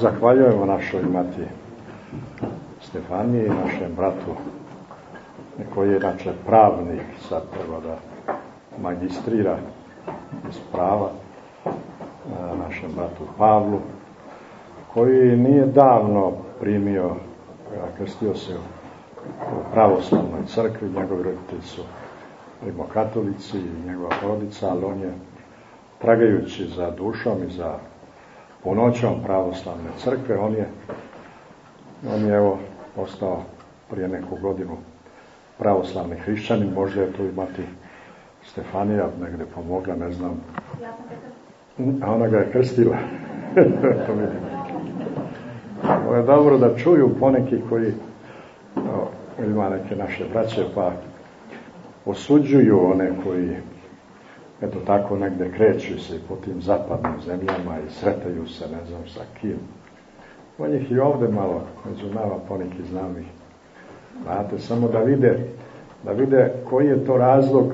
Zahvaljujemo našoj mati Stefaniji, našem bratu koji je inače pravnik, sad treba da magistrira iz prava, našem bratu Pavlu, koji nije davno primio, krstio se u pravoslavnoj crkvi, njegovi roditelji su rimokatolici i njegova porodica, ali on je tragajući za dušom i za punoćom pravoslavne crkve, on je, on je evo postao prije neku godinu pravoslavni hrišćanin, možda je tu imati Stefanija negde pomogla, ne znam. A ona ga je krstila. to vidim. Ovo je dobro da čuju poneki koji o, ima neke naše braće, pa osuđuju one koji eto tako negde kreću se po tim zapadnim zemljama i sretaju se ne znam sa kim. On njih i ovde malo među nama poneki znam ih. Znate, samo da vide, da vide koji je to razlog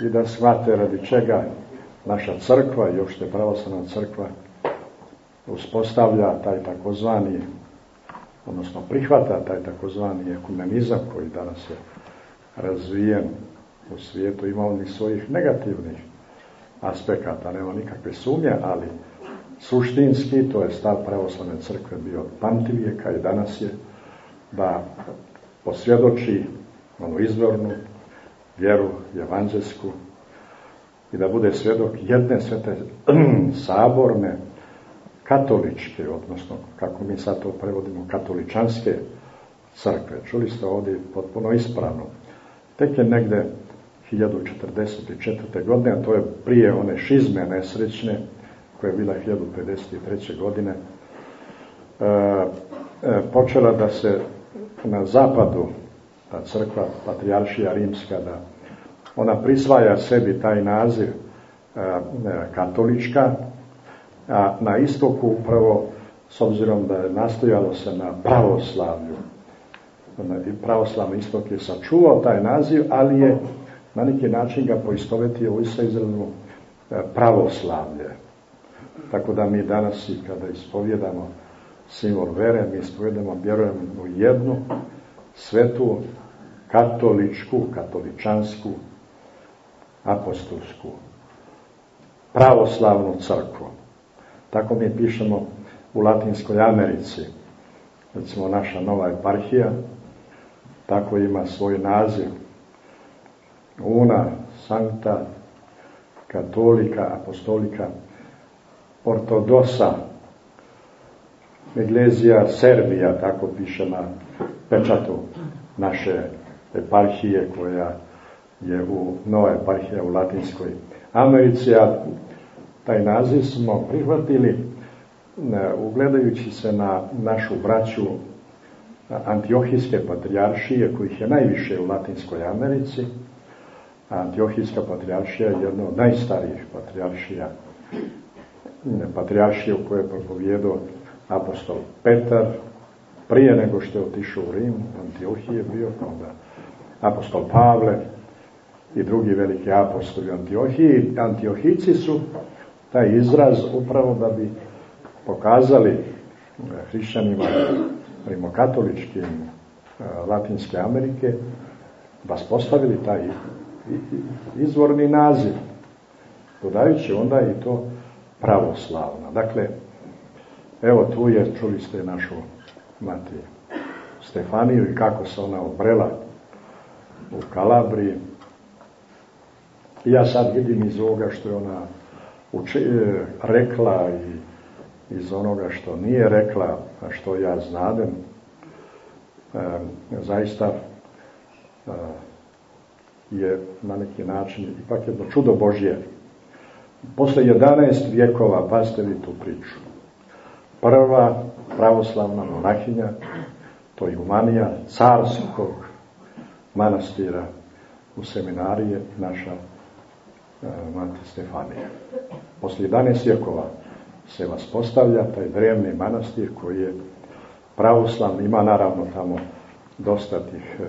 i da shvate radi čega naša crkva i uopšte pravoslavna crkva uspostavlja taj takozvani odnosno prihvata taj takozvani ekumenizam koji danas je razvijen u svijetu ima onih svojih negativnih aspekata, nema nikakve sumnje, ali suštinski, to je stav pravoslavne crkve bio od pamtivijeka i danas je da posvjedoči onu izvornu vjeru evanđelsku i da bude svjedok jedne svete saborne katoličke, odnosno kako mi sad to prevodimo, katoličanske crkve. Čuli ste ovdje potpuno ispravno. Tek je negde 1044. godine, a to je prije one šizme nesrećne, koja je bila 1053. godine, e, e, počela da se na zapadu ta crkva, patrijaršija rimska, da ona prisvaja sebi taj naziv e, katolička, a na istoku upravo, s obzirom da je nastojalo se na pravoslavlju, pravoslavni istok je sačuvao taj naziv, ali je na neki način ga poistovetio u sa izravnu e, pravoslavlje. Tako da mi danas i kada ispovjedamo simbol vere, mi ispovjedamo, vjerujemo u jednu svetu katoličku, katoličansku, apostolsku, pravoslavnu crkvu. Tako mi pišemo u Latinskoj Americi. Recimo naša nova eparhija, tako ima svoj naziv. Una Sancta Katolika Apostolika Ortodosa Eglezija Serbija, tako piše na pečatu naše eparhije koja je u nova eparhija u Latinskoj Americi, a taj naziv smo prihvatili ugledajući se na našu braću Antiohijske patrijaršije, kojih je najviše u Latinskoj Americi. Antiohijska patrijaršija je jedna od najstarijih patrijaršija, patrijaršije u kojoj je propovjedao apostol Petar, prije nego što je otišao u Rim, Antiohije bio, onda apostol Pavle i drugi veliki apostoli Antiohiji. Antiohici su taj izraz upravo da bi pokazali hrišćanima rimokatoličkim e, Latinske Amerike vaspostavili taj izvorni naziv, dodajući onda i to pravoslavno. Dakle, evo tu je, čuli ste našu mati Stefaniju i kako se ona obrela u Kalabriji. Ja sad vidim iz ovoga što je ona uči, e, rekla i iz onoga što nije rekla, a što ja znadem, e, zaista e, je na neki način ipak jedno čudo Božje. Posle 11 vjekova, pazite tu priču, prva pravoslavna monahinja, to je Umanija, carskog manastira u seminarije, naša e, mati Stefanija. Posle 11 vjekova se vas postavlja taj drevni manastir koji je pravoslavni, ima naravno tamo dosta tih e,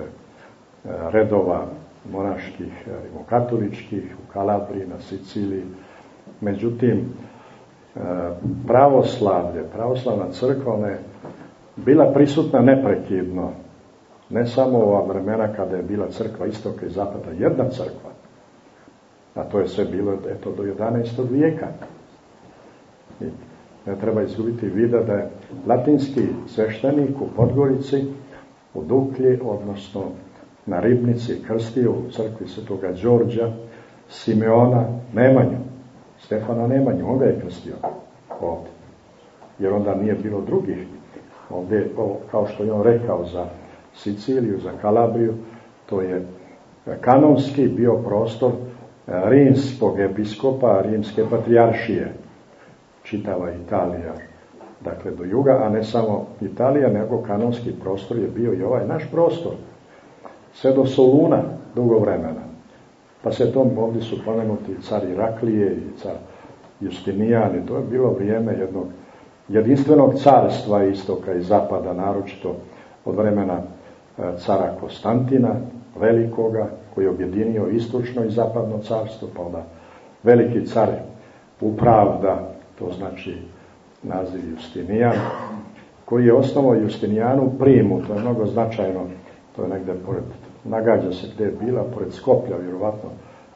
redova monaških, rimokatoličkih, u Kalabriji, na Siciliji. Međutim, e, pravoslavlje, pravoslavna crkva, ona je bila prisutna neprekidno. Ne samo ova vremena kada je bila crkva istoka i zapada, jedna crkva. A to je sve bilo eto, do 11. vijeka. Ne treba izgubiti vida da je latinski sveštenik u Podgorici, u Duklji, odnosno na Ribnici, krstio u crkvi Svetoga Đorđa, Simeona Nemanju, Stefana Nemanju, on ga je krstio ovde. Jer onda nije bilo drugih. Ovde, kao što je on rekao za Siciliju, za Kalabriju, to je kanonski bio prostor rimskog episkopa, rimske patrijaršije, čitava Italija, dakle do juga, a ne samo Italija, nego kanonski prostor je bio i ovaj naš prostor, sve do Soluna, dugo vremena. Pa se tom ovdje su pomenuti car Iraklije i car Justinijan i to je bilo vrijeme jednog jedinstvenog carstva istoka i zapada, naročito od vremena e, cara Konstantina, velikoga, koji je objedinio istočno i zapadno carstvo, pa onda veliki car upravda, to znači naziv Justinijan, koji je osnovao Justinijanu primu, to je mnogo značajno, to je negde pored, nagađa se gde je bila, pored Skoplja, vjerovatno,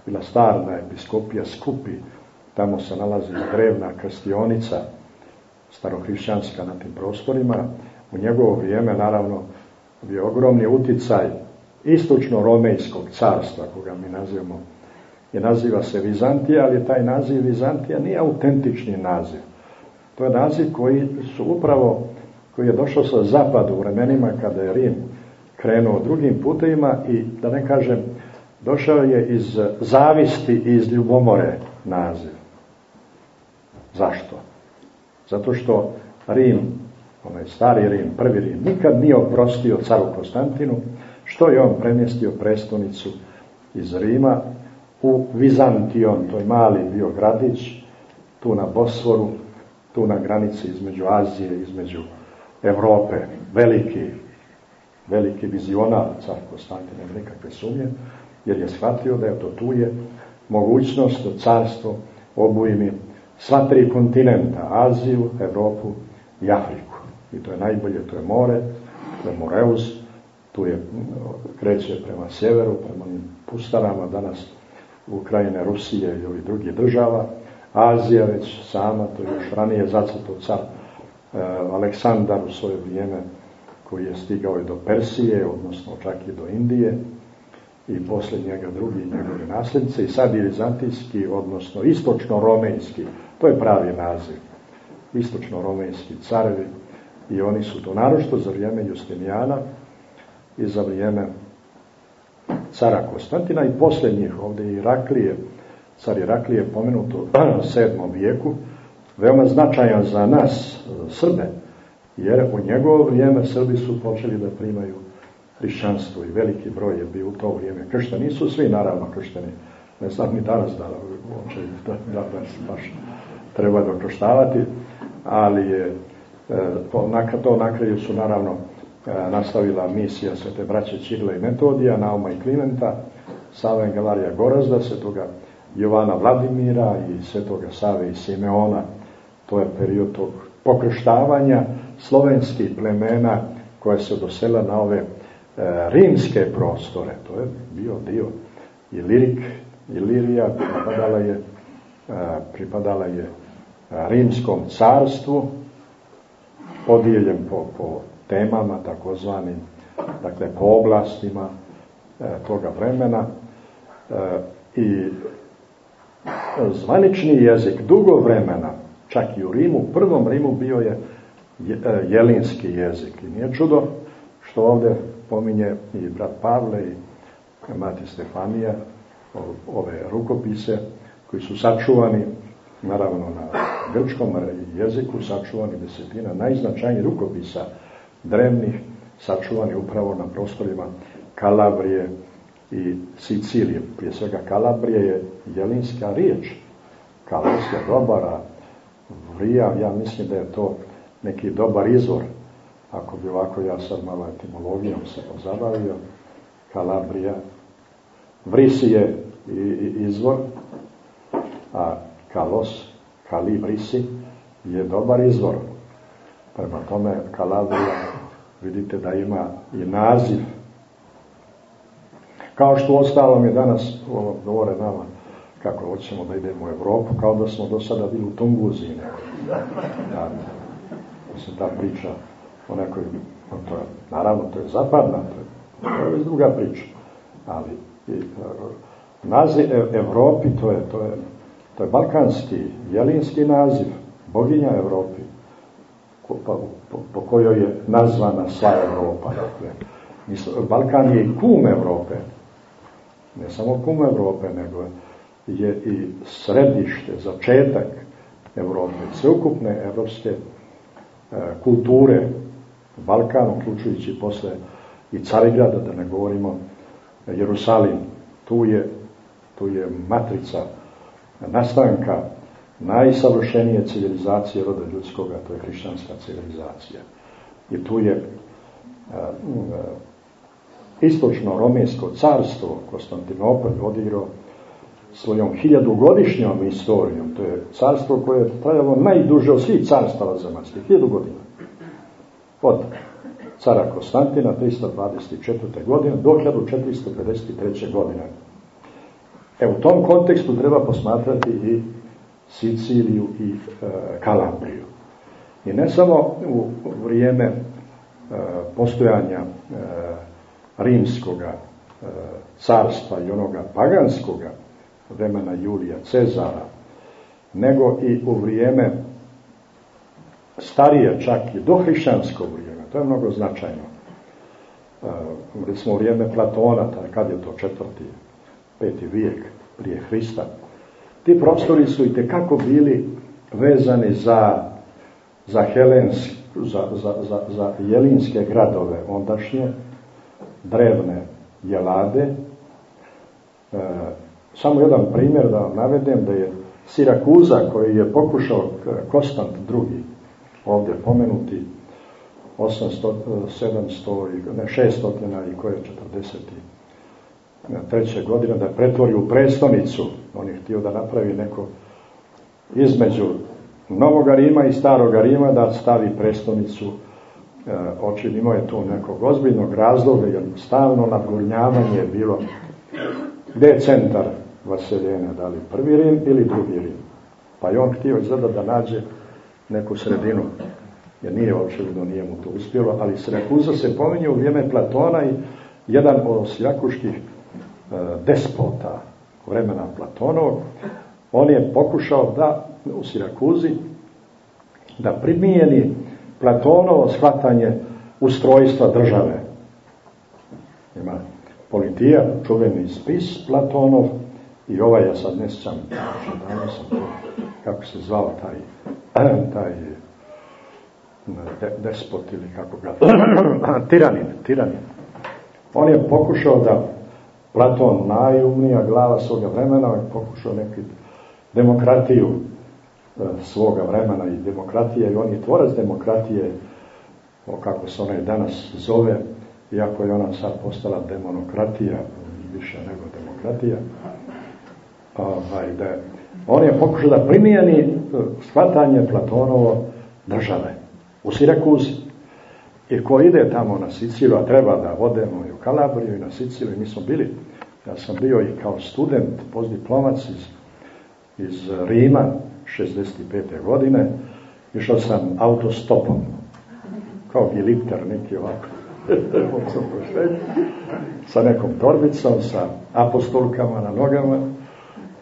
bila starna episkopija Skupi, tamo se nalazi drevna krstionica, starohrišćanska na tim prostorima, u njegovo vrijeme, naravno, bio ogromni uticaj istočno-romejskog carstva, koga mi nazivamo, je naziva se Vizantija, ali taj naziv Vizantija nije autentični naziv. To je naziv koji su upravo, koji je došao sa zapadu u vremenima kada je Rim krenuo drugim putevima i, da ne kažem, došao je iz zavisti i iz ljubomore naziv. Zašto? Zato što Rim, onaj stari Rim, prvi Rim, nikad nije oprostio caru Konstantinu, što je on premjestio prestonicu iz Rima u Vizantion, to je mali bio gradić, tu na Bosforu, tu na granici između Azije, između Evrope, veliki, veliki vizionar, car Konstantin, nema nikakve sumnje, jer je shvatio da je to tu je mogućnost da carstvo obujmi sva tri kontinenta, Aziju, Evropu i Afriku. I to je najbolje, to je more, to je Moreus, tu je, kreće prema sjeveru, prema onim pustanama danas Ukrajine, Rusije i ovih drugih država. Azija već sama, to je još ranije zacrto car e, Aleksandar u svoje vrijeme koji je stigao i do Persije, odnosno čak i do Indije i posle njega drugi njegovi nasljednice i sad je vizantijski, odnosno istočno-romejski, to je pravi naziv, istočno-romejski carevi i oni su to narošto za vrijeme Justinijana i za vrijeme cara Konstantina i posle njih ovde Iraklije, car Iraklije pomenut u 7. vijeku, veoma značajan za nas, Srbe, jer u njegovo vrijeme Srbi su počeli da primaju hrišćanstvo i veliki broj je bio u to vrijeme kršteni. Nisu svi naravno kršteni, ne znam ni danas da uopće da, da, da baš treba dokrštavati, ali je e, to na kraju su naravno E, nastavila misija svete braće Čirila i Metodija, Nauma i Klimenta, Sava Engelarija Gorazda, svetoga Jovana Vladimira i svetoga Save i Simeona. To je period tog pokrštavanja slovenskih plemena koje se dosela na ove e, rimske prostore. To je bio dio Ilirik, Ilirija pripadala je, e, pripadala je rimskom carstvu, podijeljen po, po temama, takozvanim, dakle, po oblastima e, toga vremena e, i zvanični jezik dugo vremena, čak i u Rimu, u prvom Rimu bio je e, jelinski jezik. I nije čudo što ovde pominje i brat Pavle i mati Stefanija ove rukopise koji su sačuvani naravno na grčkom jeziku sačuvani desetina najznačajnijih rukopisa drevnih, sačuvani upravo na prostorima Kalabrije i Sicilije. Prije svega Kalabrije je jelinska riječ. Kalabrijska dobara, vrija, ja mislim da je to neki dobar izvor. Ako bi ovako ja sad malo etimologijom se pozabavio, Kalabrija Vrisi je izvor, a Kalos, Kalibrisi je dobar izvor. Prema tome Kalabrija vidite da ima i naziv. Kao što ostalom je danas, ovo govore nama, kako hoćemo da idemo u Evropu, kao da smo do sada bili u Tunguziji. Da, mislim, ta priča o nekoj, to je, naravno, to je zapadna, to je, to je druga priča. Ali i, e, naziv Evropi, to je, to je, to je balkanski, jelinski naziv, boginja Evropi, po, po, po kojoj je nazvana sva Evropa. Dakle, Balkan je i kum Evrope. Ne samo kum Evrope, nego je i središte, začetak Evrope, sveukupne evropske e, kulture, Balkan, uključujući posle i Carigrada, da ne govorimo Jerusalim. Tu je, tu je matrica nastanka najsavršenije civilizacije roda ljudskoga, to je hrišćanska civilizacija. I tu je istočno-romijsko carstvo Konstantinopolj odigrao svojom hiljadugodišnjom istorijom. To je carstvo koje je trajalo najduže od svih carstava zemaljskih, hiljadu godina. Od cara Konstantina 324. godine do 1453. godine. E, u tom kontekstu treba posmatrati i Siciliju i e, Kalabriju. I ne samo u vrijeme e, postojanja e, rimskoga carstva i onoga paganskoga vremena Julija Cezara, nego i u vrijeme starije čak i dohrišćansko vrijeme. To je mnogo značajno. Recimo vrijeme Platona, kad je to četvrti, peti vijek prije Hrista, ti prostori su i tekako bili vezani za, za, Helensk, za, za, za, za jelinske gradove ondašnje, drevne jelade. E, samo jedan primjer da navedem da je Sirakuza koji je pokušao Kostant II, ovdje pomenuti 800, 700, ne 600 i koje 40 treće godine da pretvori u prestonicu. On je htio da napravi neko između Novog Rima i Starog Rima da stavi prestonicu e, očin imao je tu nekog ozbiljnog razloga jer stalno nadgornjavanje je bilo gde je centar vaseljena, da li prvi Rim ili drugi Rim. Pa je on htio izgleda da nađe neku sredinu, jer nije očevidno, nije mu to uspjelo, ali Sirakuza se pominje u vrijeme Platona i jedan od sjakuških E, despota vremena Platonovog, on je pokušao da u Sirakuzi da primijeni Platonovo shvatanje ustrojstva države. Ima politija, čuveni spis Platonov i ovaj, ja sad ne sjećam, kako se zvao taj, taj de, despot ili kako ga, tiranin, tiranin. On je pokušao da Platon, najumnija glava svoga vremena, pokušao neki demokratiju e, svoga vremena i demokratije, i on je tvorac demokratije, kako se ona danas zove, iako je ona sad postala demonokratija, više nego demokratija, ovaj, da on je pokušao da primijeni e, shvatanje Platonovo države u Sirakuzi. I ko ide tamo na Siciliju, a treba da vodemo i u Kalabriju i na Siciliju, mi smo bili, ja sam bio i kao student, postdiplomac iz, iz Rima, 65. godine, išao sam autostopom, kao gilipter neki ovako, sa nekom torbicom, sa apostolkama na nogama,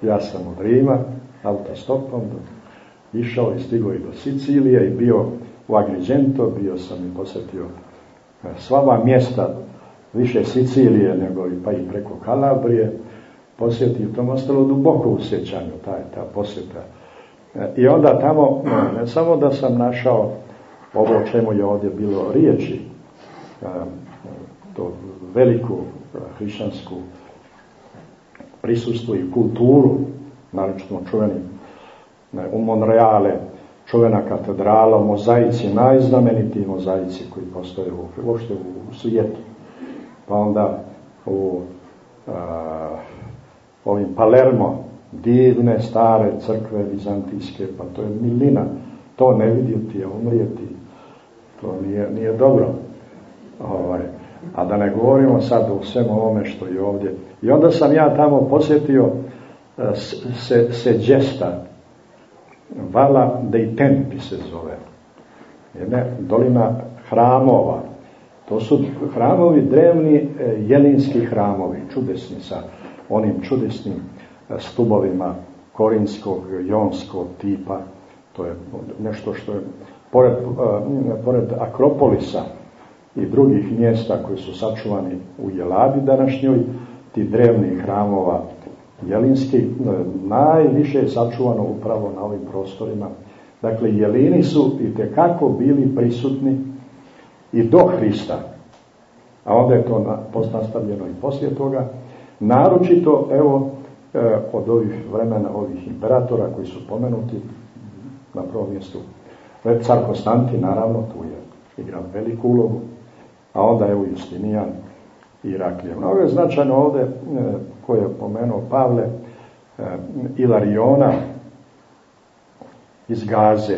ja sam od Rima, autostopom, išao i stigao i do Sicilije i bio u Agrigento, bio sam i posetio e, sva mjesta, više Sicilije nego i pa i preko Kalabrije, posjetio, to mi ostalo duboko u sjećanju, ta, ta posjeta. E, I onda tamo, e, ne samo da sam našao ovo čemu je ovdje bilo riječi, to veliku hrišćansku prisustvu i kulturu, naročito čuveni u Monreale, čuvena katedrala, mozaici, najznamenitiji mozaici koji postoje u, uopšte u, svijetu. Pa onda u a, ovim Palermo, divne, stare crkve vizantijske, pa to je milina. To ne vidjeti je umrijeti. To nije, nije dobro. Ovaj, a da ne govorimo sad o svemu ovome što je ovdje. I onda sam ja tamo posjetio se, se džesta, Vala dei Tempi se zove. Jedna dolina hramova. To su hramovi, drevni e, jelinski hramovi, čudesni sa onim čudesnim e, stubovima korinskog, jonskog tipa. To je nešto što je pored, pored Akropolisa, i drugih mjesta koji su sačuvani u Jeladi današnjoj, ti drevnih hramova jelinski, e, najviše je sačuvano upravo na ovim prostorima. Dakle, jelini su i tekako bili prisutni i do Hrista, a onda je to postastavljeno i poslije toga, naročito, evo, e, od ovih vremena, ovih imperatora koji su pomenuti na prvom mjestu, car Konstantin, naravno, tu je igrao veliku ulogu, a onda evo Justinijan Iraklije. Mnogo je značajno ovde, e, koje je pomenuo Pavle, e, Ilariona iz Gaze.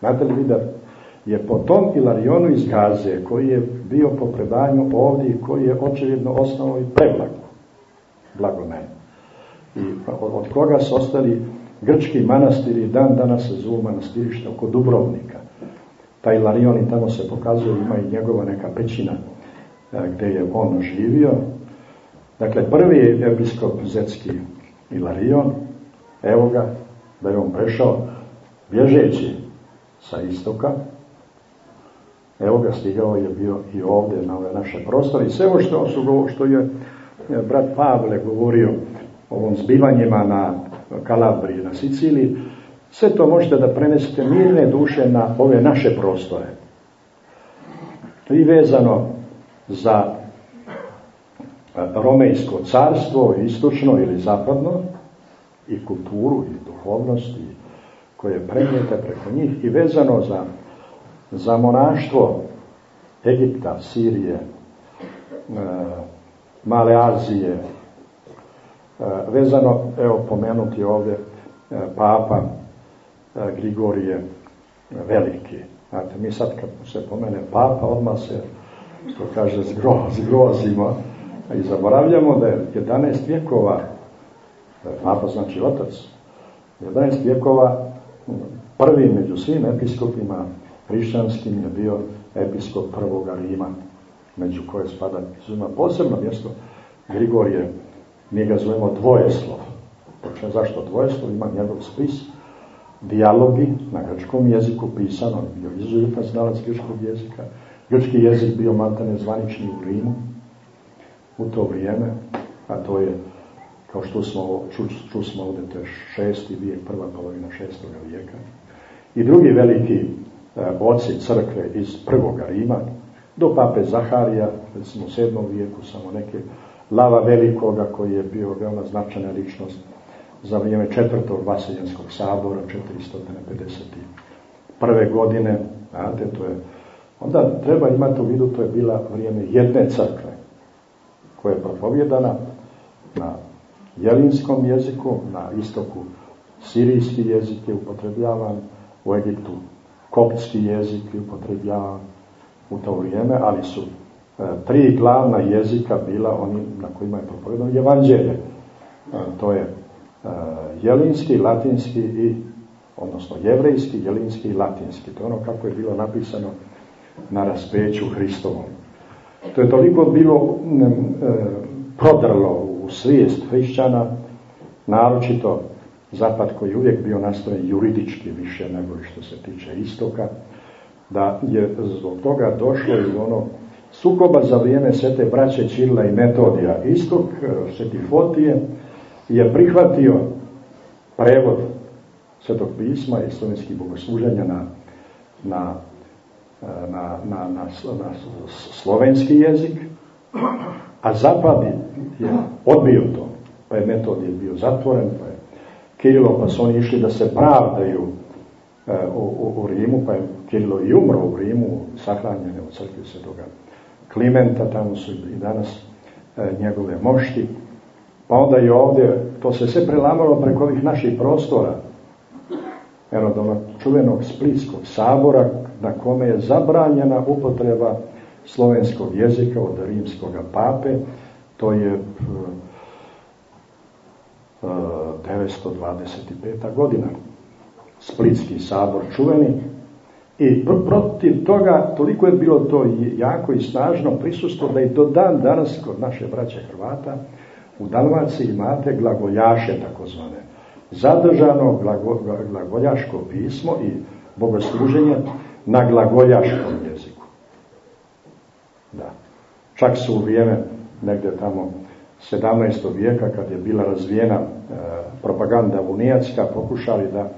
Znate li da je po tom Ilarionu iz Gaze, koji je bio po predanju ovdje i koji je očevidno osnovao i preblago, blagomen. I od koga su ostali grčki manastiri, dan danas se zovu manastirišta oko Dubrovnika taj Larion i tamo se pokazuje, ima i njegova neka pećina gde je on živio. Dakle, prvi episkop Zetski Ilarion, evo ga, da je on prešao bježeći sa istoka, evo ga stigao je bio i ovdje na ove naše prostore i sve ovo što, što je e, brat Pavle govorio o ovom zbivanjima na Kalabriji, na Siciliji, sve to možete da prenesete mirne duše na ove naše prostore. I vezano za Romejsko carstvo, istočno ili zapadno, i kulturu, i duhovnost, i koje prenijete preko njih, i vezano za, za monaštvo Egipta, Sirije, e, Male Azije, e, vezano, evo pomenuti ovdje, e, Papa E, Grigorije Veliki. Znate, mi sad kad se pomene papa, odmah se, što kaže, zgro, zgrozimo i zaboravljamo da je 11 vjekova, da papa znači otac, 11 vjekova prvi među svim episkopima hrišćanskim je bio episkop prvoga Rima, među koje spada ima posebno mjesto Grigorije, mi ga zovemo dvojeslov. Počne zašto dvojeslov? Ima njegov spis, dijalogi na grčkom jeziku pisano, bio izuzetan znalac grčkog jezika. Grčki jezik bio maltene zvanični u Rimu u to vrijeme, a to je, kao što smo, ču, ču smo ovde, to je šesti vijek, prva polovina šestoga vijeka. I drugi veliki e, oci crkve iz prvoga Rima, do pape Zaharija, recimo u sedmom vijeku, samo neke Lava Velikoga, koji je bio veoma značajna ličnost za vrijeme četvrtog Vasiljanskog sabora 451. godine, znate, to je, onda treba imati u vidu, to je bila vrijeme jedne crkve, koja je propovjedana na jelinskom jeziku, na istoku sirijski jezik je upotrebljavan, u Egiptu koptski jezik je upotrebljavan u to vrijeme, ali su e, tri glavna jezika bila oni na kojima je propovjedano evanđelje. E, to je Uh, jelinski, latinski i odnosno jevrejski, jelinski i latinski. To je ono kako je bilo napisano na raspeću Hristovom. To je toliko bilo e, prodrlo u svijest hrišćana, naročito zapad koji je uvijek bio nastrojen juridički više nego što se tiče istoka, da je zbog toga došlo i ono sukoba za vrijeme svete braće Čirila i Metodija. Istok, e, sveti Fotije, je prihvatio prevod Svetog pisma i slovenskih bogosluženja na, na, na, na, na, na slovenski jezik, a zapad je odbio to, pa je metod je bio zatvoren, pa je Kirilo, pa su oni išli da se pravdaju e, u, u, Rimu, pa je Kirilo i umro u Rimu, sahranjene u crkvi svetoga Klimenta, tamo su i danas e, njegove mošti, Pa onda i ovdje, to se sve prelamalo preko ovih naših prostora. Eno, do onog čuvenog Splitskog sabora, na kome je zabranjena upotreba slovenskog jezika od rimskog pape, to je 925. godina. Splitski sabor čuveni. I protiv toga, toliko je bilo to jako i snažno prisustvo da i do dan danas kod naše braće Hrvata u Dalmaciji imate glagoljaše takozvane. Zadržano glagoljaško pismo i bogosluženje na glagoljaškom jeziku. Da. Čak su u vrijeme negde tamo 17. vijeka kad je bila razvijena e, propaganda unijacka pokušali da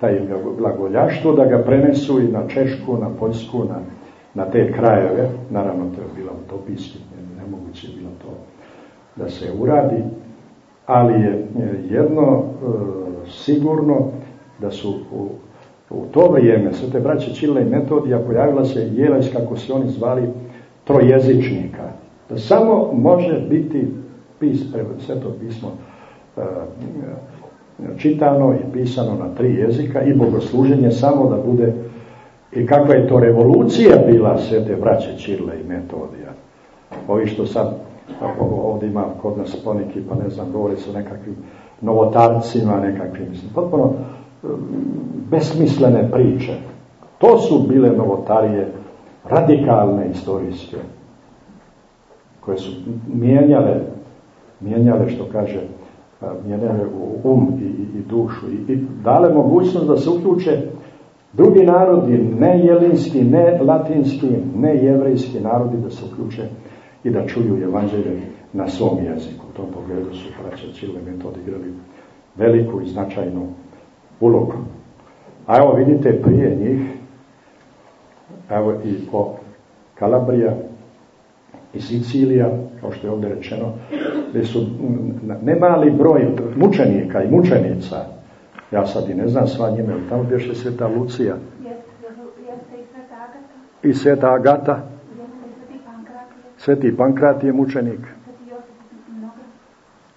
taj glagoljaštvo da ga prenesu i na Češku, na Poljsku, na, na te krajeve. Naravno to je bilo utopijski, nemoguće je bilo to da se uradi, ali je jedno e, sigurno da su u, u to vrijeme sve te braće Čile i Metodija pojavila se jelajs kako se oni zvali trojezičnika. Da samo može biti pis, sve to pismo e, čitano i pisano na tri jezika i bogosluženje samo da bude i kakva je to revolucija bila svete braće Čirle i Metodija. Ovi što sad ovdje ima kod nas poneki, pa ne znam, govori o nekakvim novotarcima, nekakvim, mislim, potpuno besmislene priče. To su bile novotarije radikalne istorijske, koje su mijenjale, mijenjale što kaže, mijenjale um i, i, dušu i, i dale mogućnost da se uključe drugi narodi, ne jelinski, ne latinski, ne jevrejski narodi da se uključe i da čuju evanđelje na svom jeziku. U tom pogledu su braća Čile metod igrali veliku i značajnu ulogu. A evo vidite prije njih, evo i po Kalabrija i Sicilija, kao što je ovdje rečeno, gdje su nemali broj mučenika i mučenica, ja sad i ne znam sva njime, tamo bješe sveta Lucija. I sveta Agata. Sveti Pankrat je mučenik.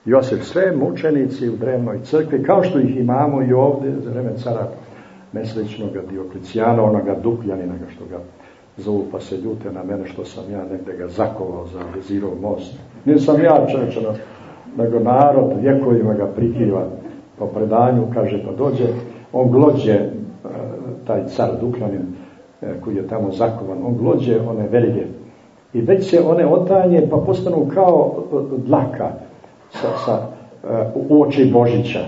Josef, sve mučenici u drevnoj crkvi, kao što ih imamo i ovdje za vreme cara nesrećnog Dioklicijana, onoga Dukljanina, što ga zovu pa se ljute na mene što sam ja negde ga zakovao za vezirov most. Nisam ja čovječeno, nego narod vjekovima ga prikiva po predanju, kaže pa dođe, on glođe, e, taj car Dukljanin e, koji je tamo zakovan, on glođe one velike i već se one otanje pa postanu kao e, dlaka sa, sa u oči Božića.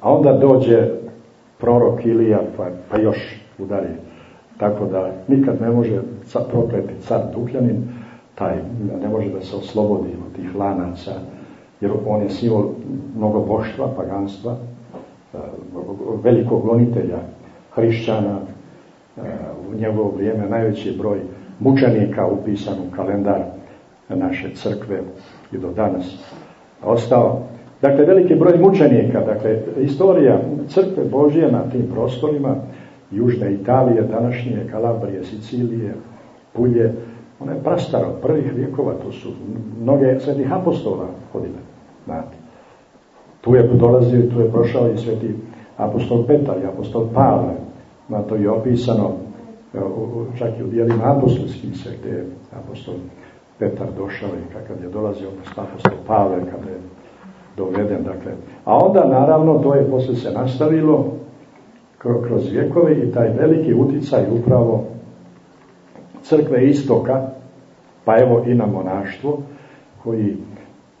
A onda dođe prorok Ilija pa, pa još udari tako da nikad ne može prokleti car Dukljanin, taj ne može da se oslobodi od tih lanaca, jer on je simbol mnogoboštva, paganstva, e, velikog gonitelja hrišćana, e, u njegovo vrijeme najveći broj mučenika upisan u kalendar naše crkve i do danas ostao. Dakle, veliki broj mučenika, dakle, istorija crkve Božije na tim prostorima Južne Italije, današnje Kalabrije, Sicilije, Pulje, ona je prastara prvih vijekova, to su mnoge svetih apostola hodile. Znate. Tu je dolazio tu je prošao i sveti apostol Petar i apostol Pavle. Na to je opisano čak i u dijelima apostolskim se gdje je apostol Petar došao i kakav je dolazio apostol Pavle kada je doveden. Dakle. A onda naravno to je posle se nastavilo kroz vjekove i taj veliki uticaj upravo crkve istoka, pa evo i na monaštvo, koji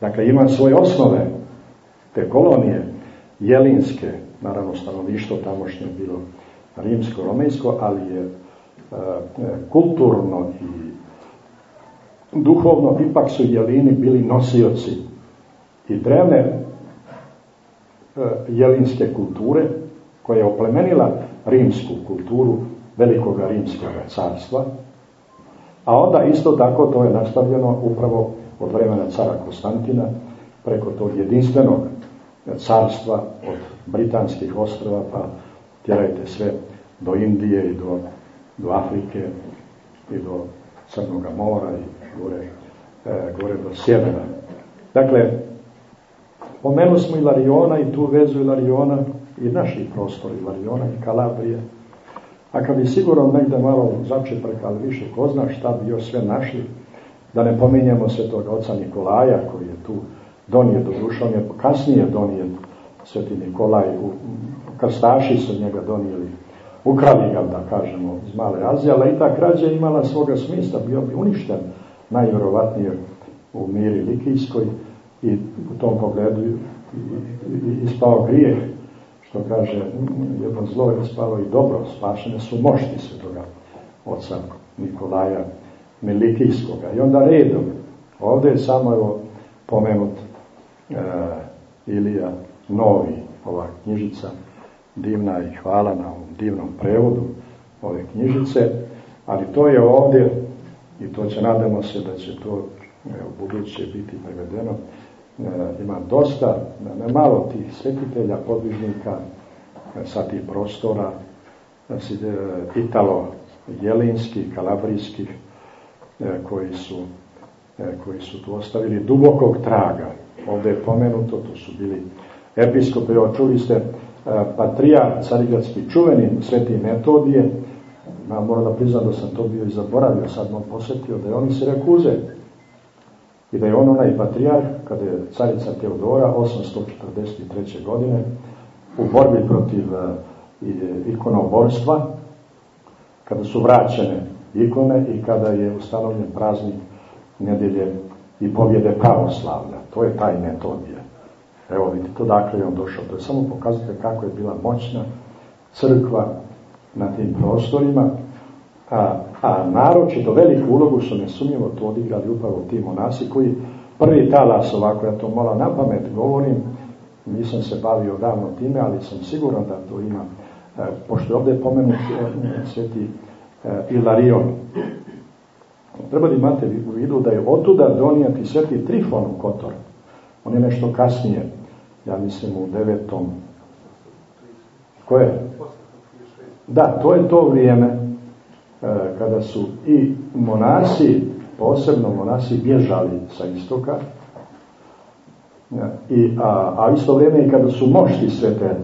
dakle, ima svoje osnove, te kolonije jelinske, naravno stanovništvo tamošnje bilo rimsko-romejsko, ali je e, kulturno i duhovno ipak su jelini bili nosioci i drevne e, jelinske kulture koja je oplemenila rimsku kulturu velikog rimskog carstva, a onda isto tako to je nastavljeno upravo od vremena cara Konstantina preko tog jedinstvenog carstva od britanskih ostrova pa tjerajte sve do Indije i do, do Afrike i do Crnog mora i gore, e, gore do sjevera. Dakle, Pomenu smo i Lariona i tu vezu i Lariona i naših prostora i Lariona i Kalabrije. A kad bi sigurno negde malo začeprkali više, ko zna šta bi još sve našli, da ne pominjemo svetog oca Nikolaja koji je tu donije do duša, on je kasnije donije sveti Nikolaj, u, krstaši su njega donijeli, ukrali ga, da kažemo, iz Male Azije, ali i ta krađa imala svoga smisla, bio bi uništen najvjerovatnije u miri Likijskoj i u tom pogledu ispao grijeh, što kaže, jedno zlo je ispalo i dobro, spašene su mošti svetoga oca Nikolaja Milikijskoga. I onda redom, ovde je samo evo pomenut e, Ilija Novi, ova knjižica, divna i hvala na ovom divnom prevodu ove knjižice, ali to je ovde i to će, nadamo se da će to evo, buduće biti prevedeno, e, ima dosta, ne malo tih svetitelja, podvižnika e, sa tih prostora, e, italo jelinskih, kalabrijskih, e, koji su, e, koji su tu ostavili dubokog traga. Ovde je pomenuto, to su bili episkopi, čuli ste e, patrija carigradski čuveni sveti metodije, ja moram da priznam da sam to bio i zaboravio, sad vam posetio da je on se rekuze i da je on onaj patrijarh, kada je carica Teodora 843. godine u borbi protiv ikonoborstva, kada su vraćene ikone i kada je ustanovljen praznik nedelje i pobjede pravoslavlja. To je taj metodije. Evo vidite, to dakle je on došao. To je samo pokazate kako je bila moćna crkva na tim prostorima, a, a naročito veliku ulogu su nesumnjivo to odigrali upravo ti monasi koji prvi talas ovako, ja to malo na pamet govorim, nisam se bavio davno time, ali sam siguran da to ima, e, pošto je ovde pomenut e, sveti e, Ilarion. Treba da imate u vidu da je otuda donijeti sveti Trifon u Kotor. On je nešto kasnije, ja mislim u devetom. Koje? Da, to je to vrijeme e, kada su i monasi, posebno monasi, bježali sa istoka, I, a, a isto vrijeme i kada su mošti svete e,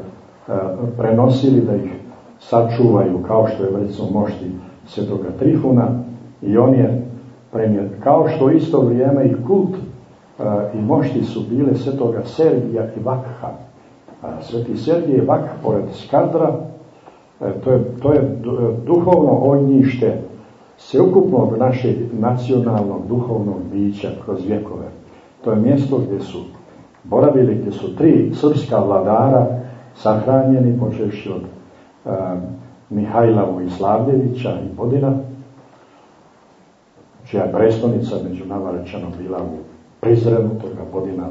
prenosili da ih sačuvaju, kao što je recimo mošti svetoga Trifuna, i on je premijer, kao što isto vrijeme i kult i mošti su bile svetoga Sergija i Vakha. Sveti Sergij i Vakh, pored Skadra, e, to je, to je duhovno ognjište sveukupnog našeg nacionalnog duhovnog bića kroz vjekove. To je mjesto gdje su boravili, gdje su tri srpska vladara sahranjeni, počeši od uh, Mihajla Vojslavljevića i Bodina, čija je prestonica među nama rečeno bila u Prizrenu, toga Bodina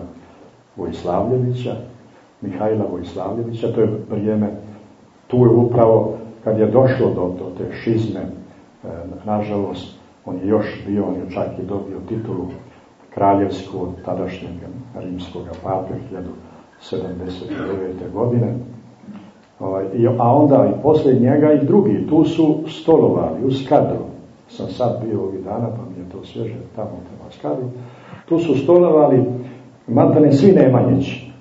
Vojslavljevića, Mihajla Vojslavljevića, to je vrijeme, tu je upravo kad je došlo do, do te šizme, e, nažalost, on je još bio, on je čak i dobio titulu kraljevsku od tadašnjeg rimskog pape 1079. godine. Ovaj, a onda i posle njega i drugi, tu su stolovali u Skadru. Sam sad bio ovih dana, pa mi je to sveže tamo prema Skadru. Tu su stolovali matane svi Nemanjići.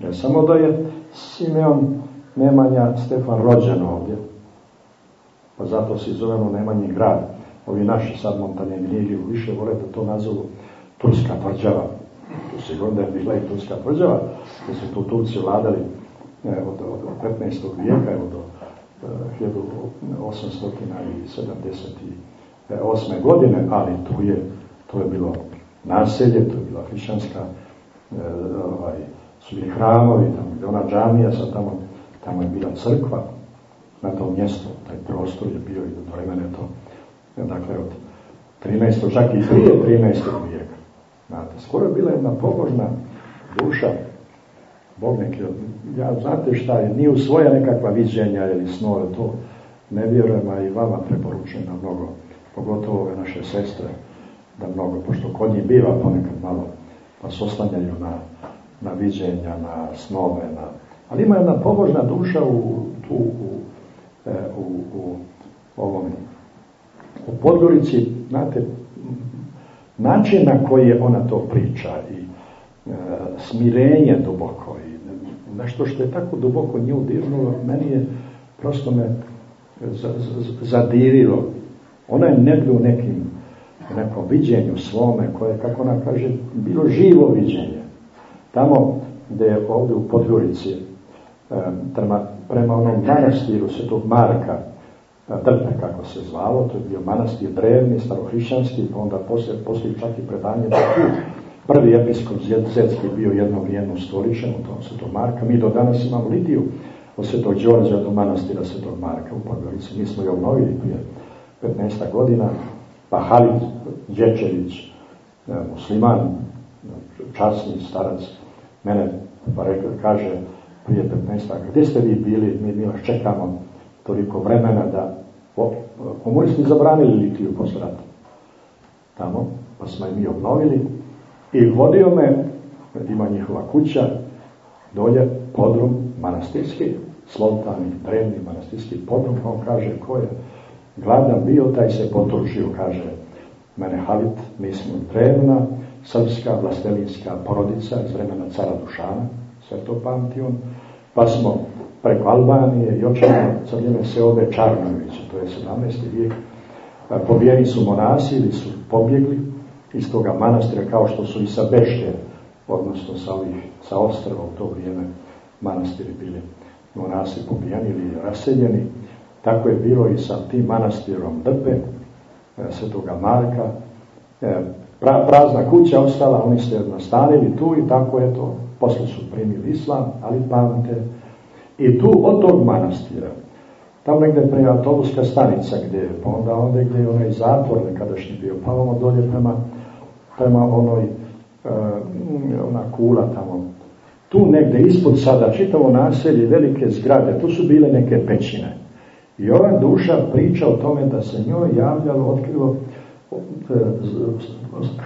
Ne samo da je Simeon Nemanja Stefan rođen ovdje, pa zato se zovemo Nemanji grad. Ovi naši sad montane gnjilju više vole da to nazovu Turska tvrđava. Tu sigurno je bila i Turska tvrđava, da su tu Turci vladali e, od, od, od 15. vijeka, evo do 1878. godine, ali tu je, to je bilo naselje, to je bila hrišćanska, e, ovaj, su bili hramovi, tamo je ona džamija, sad tamo, tamo je bila crkva, na tom mjestu, taj prostor je bio i do vremene to, dakle od 13. čak i prije 13. vijeka. Znate, skoro je bila jedna pobožna duša Bog neki, ja znate šta je, nije u svoja nekakva viđenja ili snove, to ne vjerujem, a i vama preporučujem da mnogo, pogotovo ove naše sestre, da mnogo, pošto kod njih biva ponekad malo, pa se oslanjaju na, na viđenja, na snove, na, ali ima jedna pobožna duša u, tu, u, e, u, u ovom, u Podgorici, znate, način na koji je ona to priča i e, smirenje duboko i nešto što je tako duboko nju dirnulo, meni je prosto me zadirilo. Ona je negdje u nekim nekom viđenju svome, koje, kako ona kaže, bilo živo viđenje. Tamo gdje je ovdje u Podgorici, prema, prema onom manastiru Svetog Marka, Drpe kako se zvalo, to je bio manastir drevni, starohrišćanski, pa onda poslije, poslije čak i predanje da tu prvi episkop Zetski bio jedno vrijeme ustoličen u tom Svetog Marka. Mi do danas imamo litiju od Svetog Đorđa do manastira Svetog Marka u Podgorici. Mi smo je obnovili prije 15 godina, pa Halid Đečević, e, musliman, časni starac, mene pa rekao, kaže prije 15 gdje ste vi bili, mi, mi vas čekamo toliko vremena da o, komunisti zabranili litiju posle rata. Tamo, pa smo i mi obnovili i vodio me, ima njihova kuća, dolje podrum manastirski, slontani, drevni manastirski podrum, on kaže ko je gladan bio, taj se potrušio, kaže mene Halit, mi smo drevna, srpska, vlastelinska porodica iz vremena cara Dušana, sve to pamti on, pa smo preko Albanije očinu crljene se ove Čarnovića, to je 17. vijek, pobijeni su monasi ili su pobjegli iz toga manastira kao što su i sa Bešte, odnosno sa, ovih, sa ostrava u to vrijeme manastiri bili monasi pobijeni ili raseljeni. Tako je bilo i sa tim manastirom Drpe, e, Svetoga Marka. E, pra, prazna kuća ostala, oni ste nastanili tu i tako je to. Posle su primili islam, ali pamte. I tu od tog manastira, tamo negde prema autobuska stanica gdje pa onda onda gdje je onaj zatvor nekadašnji bio, pa ono dolje prema, prema onoj, uh, ona kula tamo, tu negde ispod sada, čitavo naselje, velike zgrade, tu su bile neke pećine. I ova duša priča o tome da se njoj javljalo, otkrilo e,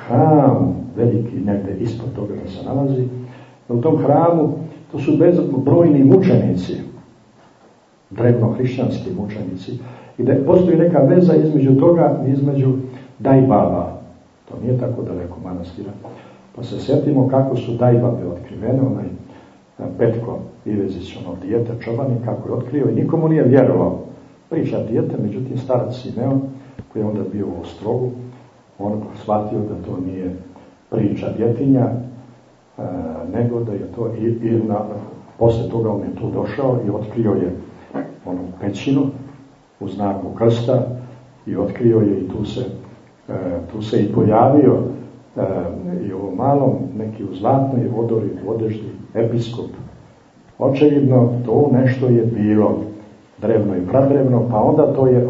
hram veliki negde ispod toga da se nalazi. U tom hramu to su bezbrojni mučenici, drevno-hrišćanski mučenici. I da postoji neka veza između toga, između Dajbaba. To nije tako daleko manastira. Pa se sjetimo kako su Dajbabe otkrivene, onaj e, Petko Ivezić, ono dijete čobani, kako je otkrio i nikomu nije vjerovao. Priča dijete, međutim starac Simeon, koji je onda bio u Ostrogu, on shvatio da to nije priča djetinja, nego da je to i, i na, posle toga on je tu došao i otkrio je onu pećinu u znaku krsta i otkrio je i tu se, e, tu se i pojavio e, i ovo malom neki u zlatnoj odori odeždi episkop. Očevidno to nešto je bilo drevno i pradrevno, pa onda to je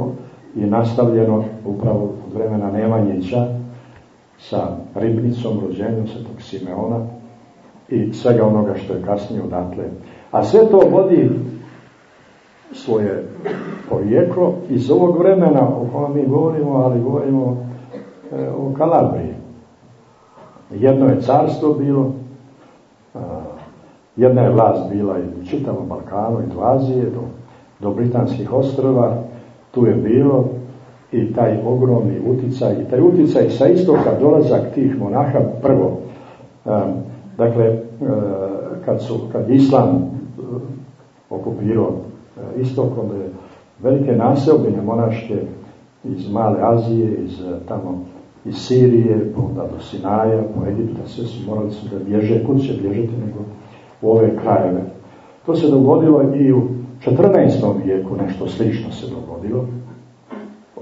i nastavljeno upravo od vremena Nemanjića sa ribnicom, rođenjem svetog Simeona i svega onoga što je kasnije odatle. A sve to vodi svoje porijeklo iz ovog vremena o kojem mi govorimo, ali govorimo e, o Kalabriji. Jedno je carstvo bilo, a, jedna je vlast bila i u čitavom Balkanu i do Azije, do, do Britanskih ostrova, tu je bilo i taj ogromni uticaj, i taj uticaj sa istoka dolazak tih monaha prvo, a, dakle, a, kad, su, kad Islam okupirao istok, onda je velike naselbine monaške iz Male Azije, iz tamo iz Sirije, pa onda do Sinaja, po Egipta, sve su morali su da bježe, kud će bježati nego u ove krajeve. To se dogodilo i u 14. vijeku, nešto slično se dogodilo.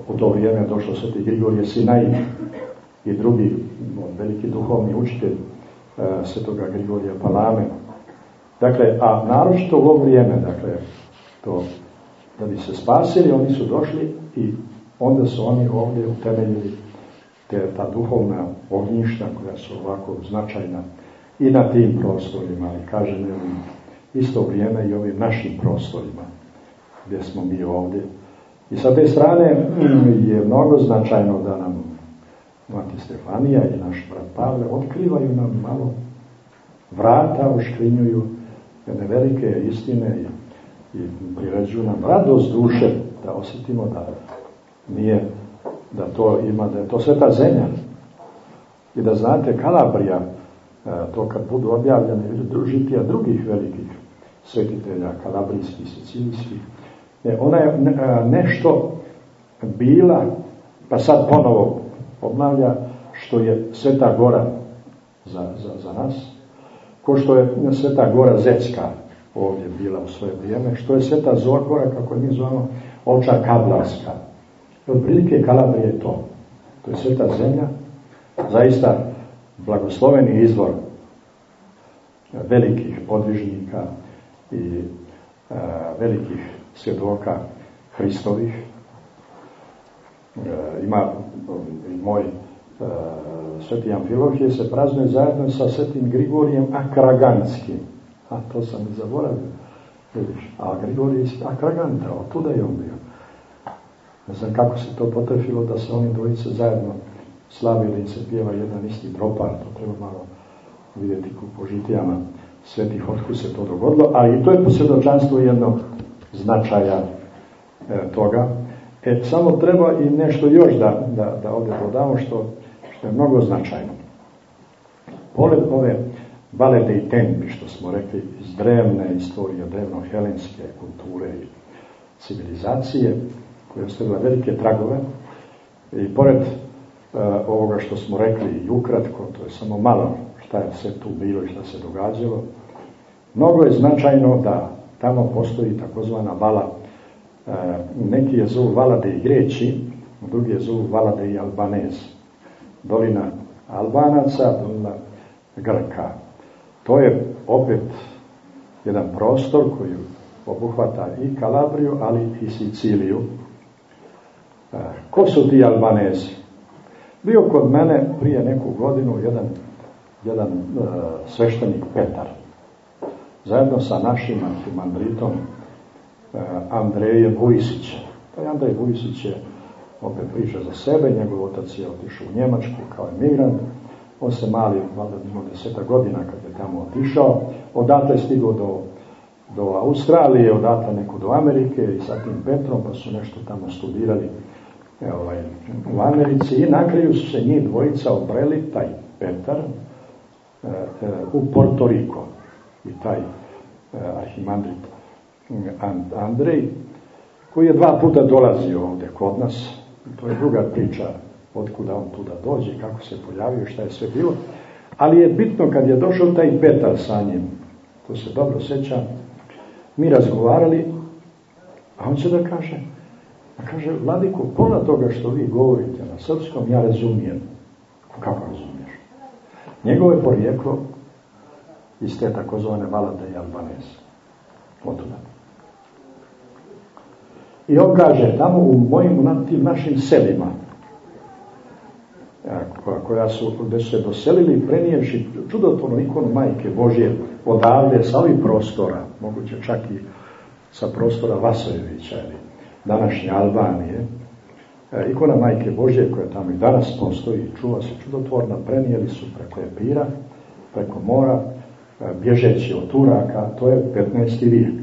U to vrijeme došlo sveti Grigorije Sinaj i drugi veliki duhovni učitelj e, svetoga Grigorija Palame. Dakle, a naročito u ovo vrijeme, dakle, to, da bi se spasili, oni su došli i onda su oni ovdje utemeljili te, ta duhovna ognjišta koja su ovako značajna i na tim prostorima, ali kažem isto vrijeme i ovim našim prostorima gdje smo mi ovdje. I sa te strane je mnogo značajno da nam Mati Stefanija i naš brat Pavle otkrivaju nam malo vrata, uškrinjuju jedne velike istine i i priređuju nam radost duše da osjetimo da nije da to ima, da je to sveta zemlja. I da znate Kalabrija to kad budu objavljene žitija drugih velikih svetitelja, kalabrijskih, sicilijskih, ona je nešto bila, pa sad ponovo obnavlja, što je Sveta Gora za, za, za nas, ko što je Sveta Gora Zecka ovdje bila u svoje vrijeme, što je Sveta Zogora, kako mi zovemo, Oča Kablarska. Otprilike Kalabrije je to. To je sveta zemlja, zaista blagosloveni izvor velikih podvižnika i a, velikih svjedoka Hristovih. E, ima i moj e, sveti Amfilohije se praznuje zajedno sa svetim Grigorijem Akraganskim. A to sam i zaboravio. Vidiš, a Grigorij Akraganta, tuda je on bio. Ne znam kako se to potrefilo da se oni dvojice zajedno slavili i se pjeva jedan isti tropar, to treba malo vidjeti po žitijama svetih otkud se to dogodilo, ali i to je posvjedočanstvo jednog značaja e, toga. E, samo treba i nešto još da, da, da ovdje dodamo što, što je mnogo značajno. Pored ove balede i tempi, što smo rekli, iz drevne istorije, drevno-helenske kulture i civilizacije, koja je ostavila velike tragove, i pored uh, ovoga što smo rekli i ukratko, to je samo malo šta je sve tu bilo i šta se događalo, mnogo je značajno da tamo postoji takozvana vala, uh, neki je zovu Valade i Greći, drugi je zovu Valade i Albanez, dolina Albanaca, dolina Grka. To je opet jedan prostor koji obuhvata i Kalabriju, ali i Siciliju. E, ko su ti Albanezi? Bio kod mene prije neku godinu jedan, jedan uh, sveštenik Petar, zajedno sa našim arhimandritom uh, Andrejem Vujisićem. Taj Andrej Vujisić je opet priča za sebe, njegov otac je otišao u Njemačku kao emigrant, On se mali, valjda imao deseta godina kad je tamo otišao. Odatle je stigao do, do Australije, odatle neko do Amerike i sa tim Petrom, pa su nešto tamo studirali e, ovaj, u Americi i na kraju su se njih dvojica obreli, taj Petar, e, e, u Porto Riko i taj e, arhimandrit Andrej, koji je dva puta dolazio ovde kod nas, to je druga priča otkuda on tuda dođe, kako se pojavio, šta je sve bilo. Ali je bitno kad je došao taj Petar sa njim, to se dobro seća, mi razgovarali, a on će da kaže, a kaže, Vladiko, pola toga što vi govorite na srpskom, ja razumijem. Kako razumiješ? Njegovo je porijeklo iz te takozvane Valade i Albanese. Otuda. I on kaže, tamo u mojim, na tim našim selima, koja su, gde su se doselili prenijevši čudotvornu ikonu Majke Božje odavde sa ovih prostora, moguće čak i sa prostora Vasojevića ili današnje Albanije, e, ikona Majke Božje koja tamo i danas postoji čuva se čudotvorna, prenijeli su preko Epira, preko mora, e, bježeći od Turaka, to je 15. vijek.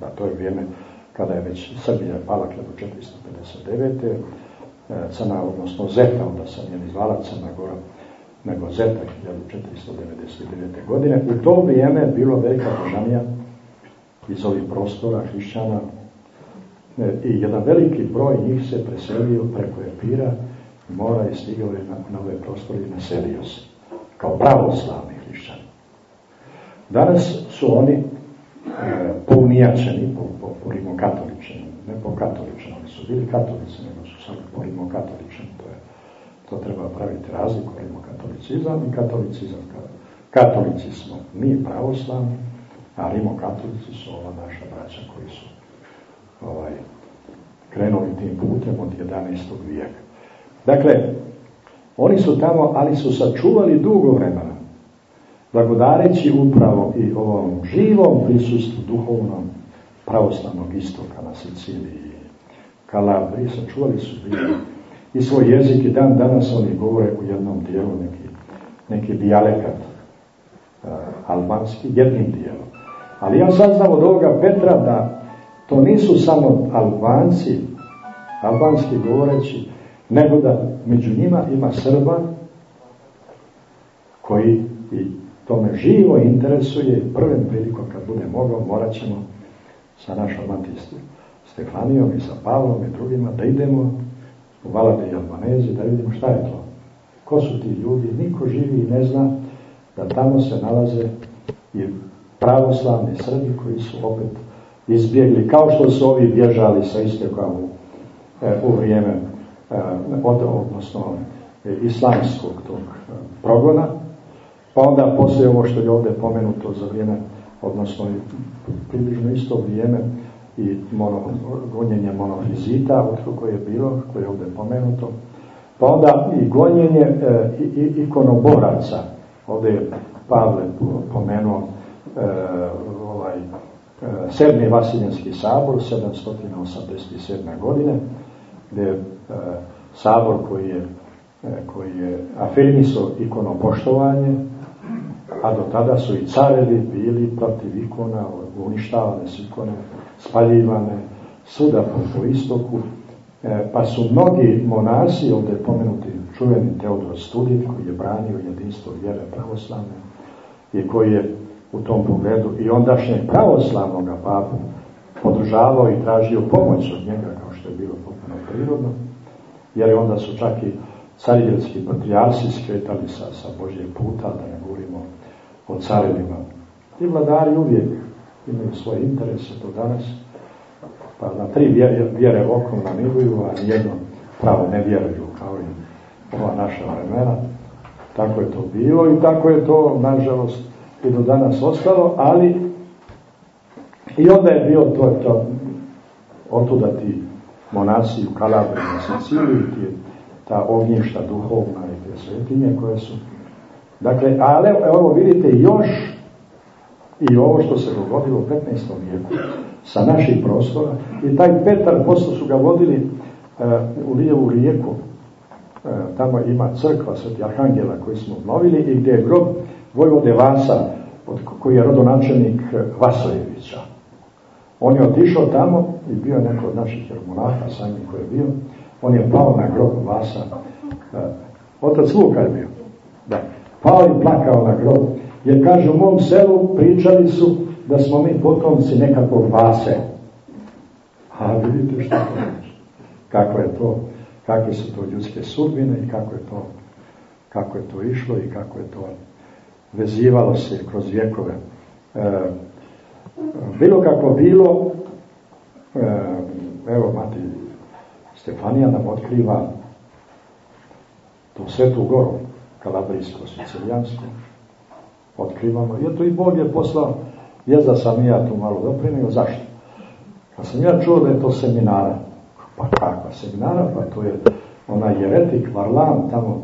Da, to je vrijeme kada je već Srbija pala 1459 Crna, odnosno Zeta, onda sam je zvala Crna Gora, nego Zeta 1499. godine. U to vrijeme je bilo velika državnija iz ovih prostora hrišćana e, i jedan veliki broj njih se preselio preko Epira, mora i stigao je na, na ove prostore i naselio se kao pravoslavni hrišćani. Danas su oni e, pounijačeni po, po, po rimokatoličani, ne po katoličani, su bili katolici, nego sad govorimo katoličan, to, je, to treba praviti razliku, rimokatolicizam i katolicizam. Katolici smo mi pravoslavni, a rimokatolici su ova naša braća koji su ovaj, krenuli tim putem od 11. vijeka. Dakle, oni su tamo, ali su sačuvali dugo vremena, blagodareći upravo i ovom živom prisustvu duhovnom pravoslavnog istoka na Siciliji Kalabriji, sačuvali su bili i svoj jezik i dan danas oni govore u jednom dijelu neki, neki dijalekat uh, albanski, jednim dijelom. Ali ja sad znam od ovoga Petra da to nisu samo albanci, albanski govoreći, nego da među njima ima Srba koji i to me živo interesuje i prvim prilikom kad bude mogao morat ćemo sa našom antistom Stefanijom i sa Pavlom i drugima da idemo u Valade i Albanezi da vidimo šta je to. Ko su ti ljudi? Niko živi i ne zna da tamo se nalaze i pravoslavni Srbi koji su opet izbjegli, kao što su ovi bježali sa istekom u, e, u vrijeme e, od, odnosno islamskog tog e, progona, pa onda poslije ovo što je ovdje pomenuto za vrijeme, odnosno približno isto vrijeme i mono, gonjenje monofizita, koje je bilo, koje je ovdje pomenuto, pa onda i gonjenje e, i, i, ikonoboraca. Ovdje je Pavle pomenuo e, ovaj, e, sedmi Vasiljenski sabor 787. godine, gdje je e, sabor koji je, e, koji je afirmisao ikonopoštovanje, a do tada su i carevi bili protiv ikona, uništavane su ikone, spaljivane, suda po, istoku, e, pa su mnogi monasi, ovdje pomenuti čuveni Teodor Studit, koji je branio jedinstvo vjere pravoslavne i koji je u tom pogledu i ondašnjeg pravoslavnog papu podržavao i tražio pomoć od njega, kao što je bilo potpuno prirodno, jer onda su čak i carijevski patrijarsi skretali sa, sa Božje puta, da ne govorimo o carevima. Ti vladari uvijek imaju svoje interese do danas, pa na tri vjere, vjere okom namiluju, a nijedno pravo ne vjeruju, kao i ova naša vremena. Tako je to bilo i tako je to, nažalost, i do danas ostalo, ali i onda je bio to, to otuda ti monasi u Kalabri na Siciliji, ti, ta ognjišta duhovna i te svetinje koje su Dakle, ali evo vidite još i ovo što se dogodilo u 15. vijeku sa naših prostora i taj Petar posle su ga vodili uh, u Lijevu rijeku uh, tamo ima crkva Sveti Arhangela koji smo obnovili i gdje je grob Vojvode Vasa koji je rodonačelnik Vasojevića on je otišao tamo i bio neko od naših monaha sami koji je bio on je pao na grob Vasa uh, otac Luka je bio da pao i plakao na grob. Jer kaže, u mom selu pričali su da smo mi potomci nekakvog vase. A vidite što to znači. Kako je to, kakve su to ljudske sudbine i kako je to, kako je to išlo i kako je to vezivalo se kroz vjekove. E, bilo kako bilo, e, evo mati Stefanija nam otkriva tu svetu goru kalabrijsko, sicilijansko, otkrivamo. I eto i Bog je poslao, jezda sam ja tu malo doprinio, zašto? Kad sam ja čuo da je to seminara, pa kakva seminara, pa to je onaj jeretik Varlam tamo